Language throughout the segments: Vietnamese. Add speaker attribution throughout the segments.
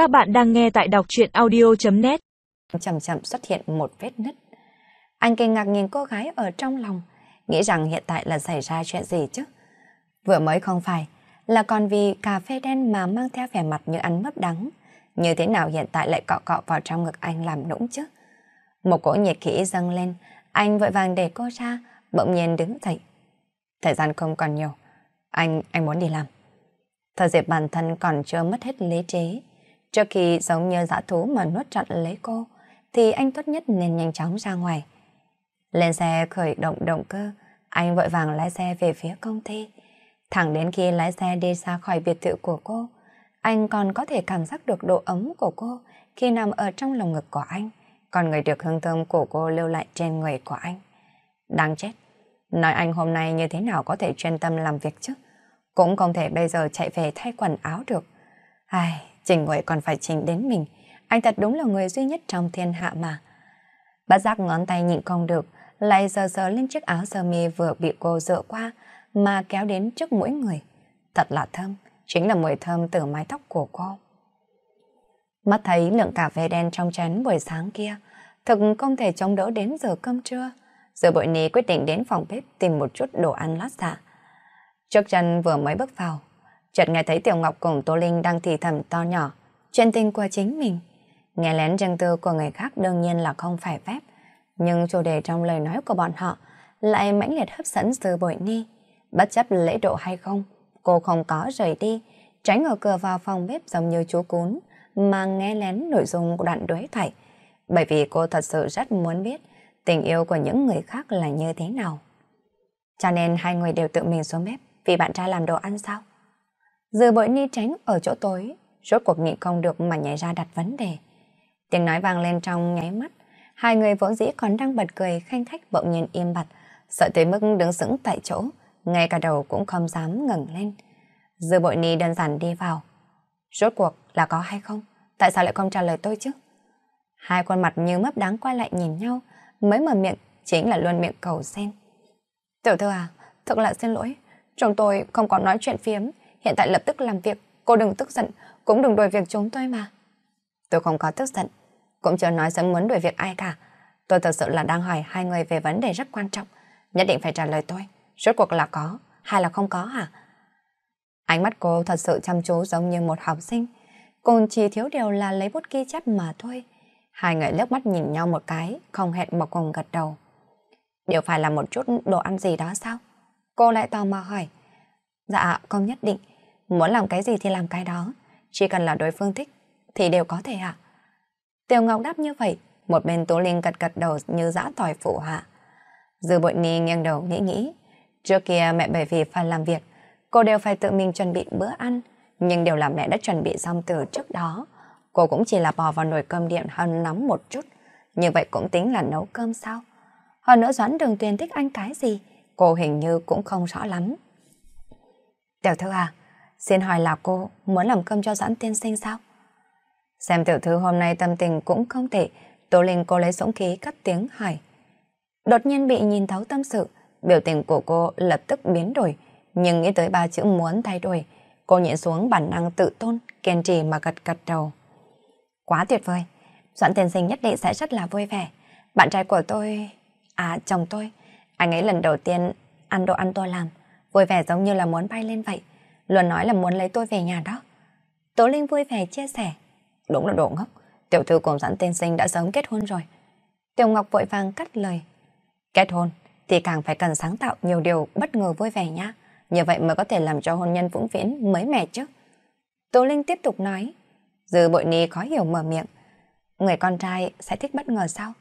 Speaker 1: Các bạn đang nghe tại đọc truyện audio.net
Speaker 2: Chậm chậm xuất hiện một vết nứt. Anh kinh ngạc nhìn cô gái ở trong lòng, nghĩ rằng hiện tại là xảy ra chuyện gì chứ. Vừa mới không phải, là còn vì cà phê đen mà mang theo vẻ mặt như ăn mướp đắng. Như thế nào hiện tại lại cọ cọ vào trong ngực anh làm nũng chứ? Một cỗ nhiệt khí dâng lên, anh vội vàng để cô ra, bỗng nhiên đứng dậy. Thời gian không còn nhiều, anh, anh muốn đi làm. Thời dịp bản thân còn chưa mất hết lý trí. Trước khi giống như dã thú mà nuốt trọn lấy cô, thì anh tốt nhất nên nhanh chóng ra ngoài. Lên xe khởi động động cơ, anh vội vàng lái xe về phía công ty. Thẳng đến khi lái xe đi ra khỏi biệt thự của cô, anh còn có thể cảm giác được độ ấm của cô khi nằm ở trong lồng ngực của anh, còn người được hương thơm của cô lưu lại trên người của anh. Đáng chết, nói anh hôm nay như thế nào có thể chuyên tâm làm việc chứ? Cũng không thể bây giờ chạy về thay quần áo được. Ai, chỉnh người còn phải chỉnh đến mình. Anh thật đúng là người duy nhất trong thiên hạ mà. Bắt giác ngón tay nhịn không được, lại giờ giờ lên chiếc áo sơ mi vừa bị cô dựa qua, mà kéo đến trước mũi người. Thật là thơm, chính là mùi thơm từ mái tóc của cô. Mắt thấy lượng cà phê đen trong chén buổi sáng kia, thực không thể chống đỡ đến giờ cơm trưa. Giờ bội ní quyết định đến phòng bếp tìm một chút đồ ăn lát dạ. Trước chân vừa mới bước vào, chợt nghe thấy Tiểu Ngọc cùng Tô Linh đang thì thầm to nhỏ, chuyện tình của chính mình. Nghe lén riêng tư của người khác đương nhiên là không phải phép, nhưng chủ đề trong lời nói của bọn họ lại mãnh liệt hấp dẫn từ bội ni. Bất chấp lễ độ hay không, cô không có rời đi, tránh ở cửa vào phòng bếp giống như chú cún, mà nghe lén nội dung của đoạn đối thoại. Bởi vì cô thật sự rất muốn biết tình yêu của những người khác là như thế nào. Cho nên hai người đều tự mình xuống bếp vì bạn trai làm đồ ăn sao? Dư bội ni tránh ở chỗ tối, rốt cuộc nhịn không được mà nhảy ra đặt vấn đề. Tiếng nói vang lên trong nháy mắt, hai người vốn dĩ còn đang bật cười khanh khách bỗng nhiên im bặt, sợ tới mức đứng sững tại chỗ, ngay cả đầu cũng không dám ngẩng lên. Dư bội ni đơn giản đi vào. Rốt cuộc là có hay không? Tại sao lại không trả lời tôi chứ? Hai khuôn mặt như mấp đáng quay lại nhìn nhau, mới mở miệng chính là luôn miệng cầu xin. Tiểu thư à, thật là xin lỗi, chúng tôi không có nói chuyện phiếm, hiện tại lập tức làm việc, cô đừng tức giận, cũng đừng đuổi việc chúng tôi mà. Tôi không có tức giận, cũng chưa nói sớm muốn đuổi việc ai cả. Tôi thật sự là đang hỏi hai người về vấn đề rất quan trọng, nhất định phải trả lời tôi. Rốt cuộc là có, hay là không có hả? Ánh mắt cô thật sự chăm chú giống như một học sinh, còn chỉ thiếu điều là lấy bút ghi chép mà thôi. Hai người lướt mắt nhìn nhau một cái, không hẹn mà cùng gật đầu. Điều phải là một chút đồ ăn gì đó sao? Cô lại tò mò hỏi. Dạ, không nhất định. Muốn làm cái gì thì làm cái đó. Chỉ cần là đối phương thích, thì đều có thể ạ. Tiểu Ngọc đáp như vậy, một bên Tố Linh gật gật đầu như dã tỏi phụ hạ. Dư bội ni nghiêng đầu nghĩ nghĩ. Trước kia mẹ bởi vì phải làm việc, cô đều phải tự mình chuẩn bị bữa ăn, nhưng đều là mẹ đã chuẩn bị xong từ trước đó. Cô cũng chỉ là bò vào nồi cơm điện hơn nóng một chút, như vậy cũng tính là nấu cơm sao? Hơn nữa Doãn Đường Tuyền thích ăn cái gì, cô hình như cũng không rõ lắm. Tiểu thư à, xin hỏi là cô muốn làm cơm cho Doãn tiên sinh sao? Xem tiểu thư hôm nay tâm tình cũng không tệ, Tô Linh cô lấy dũng khí cắt tiếng hỏi. Đột nhiên bị nhìn thấu tâm sự, biểu tình của cô lập tức biến đổi, nhưng nghĩ tới ba chữ muốn thay đổi, cô nhịn xuống bản năng tự tôn, kiên trì mà gật gật đầu. Quá tuyệt vời, Doãn tiên sinh nhất định sẽ rất là vui vẻ. Bạn trai của tôi... À, chồng tôi, anh ấy lần đầu tiên ăn đồ ăn tôi làm, vui vẻ giống như là muốn bay lên vậy. Luôn nói là muốn lấy tôi về nhà đó. Tố Linh vui vẻ chia sẻ. Đúng là đồ ngốc, tiểu thư cùng Doãn tiên sinh đã sớm kết hôn rồi. Tiểu Ngọc vội vàng cắt lời. Kết hôn thì càng phải cần sáng tạo nhiều điều bất ngờ vui vẻ nhá. Như vậy mới có thể làm cho hôn nhân vững viễn mới mẻ chứ. Tố Linh tiếp tục nói. Dư bội ni khó hiểu mở miệng. Người con trai sẽ thích bất ngờ sao?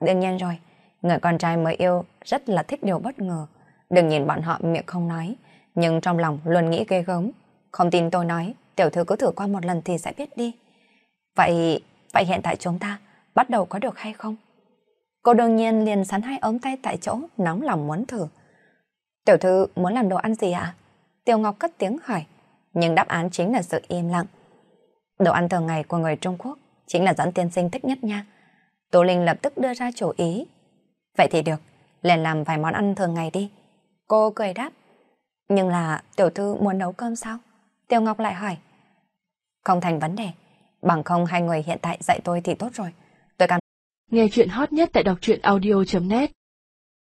Speaker 2: Đương nhiên rồi, người con trai mới yêu rất là thích điều bất ngờ. Đừng nhìn bọn họ miệng không nói, nhưng trong lòng luôn nghĩ ghê gớm. Không tin tôi nói, tiểu thư cứ thử qua một lần thì sẽ biết đi. Vậy, vậy hiện tại chúng ta bắt đầu có được hay không? Cô đương nhiên liền sắn hai ống tay tại chỗ, nóng lòng muốn thử. Tiểu thư muốn làm đồ ăn gì ạ? À? Tiêu Ngọc cất tiếng hỏi, nhưng đáp án chính là sự im lặng. Đồ ăn thường ngày của người Trung Quốc chính là dẫn tiên sinh thích nhất nha. Tô Linh lập tức đưa ra chủ ý. Vậy thì được, liền làm vài món ăn thường ngày đi. Cô cười đáp. Nhưng là tiểu thư muốn nấu cơm sao? Tiêu Ngọc lại hỏi. Không thành vấn đề. Bằng không hai người hiện tại dạy tôi thì tốt rồi. Tôi cảm
Speaker 1: Nghe chuyện hot nhất tại đọc truyện audio.net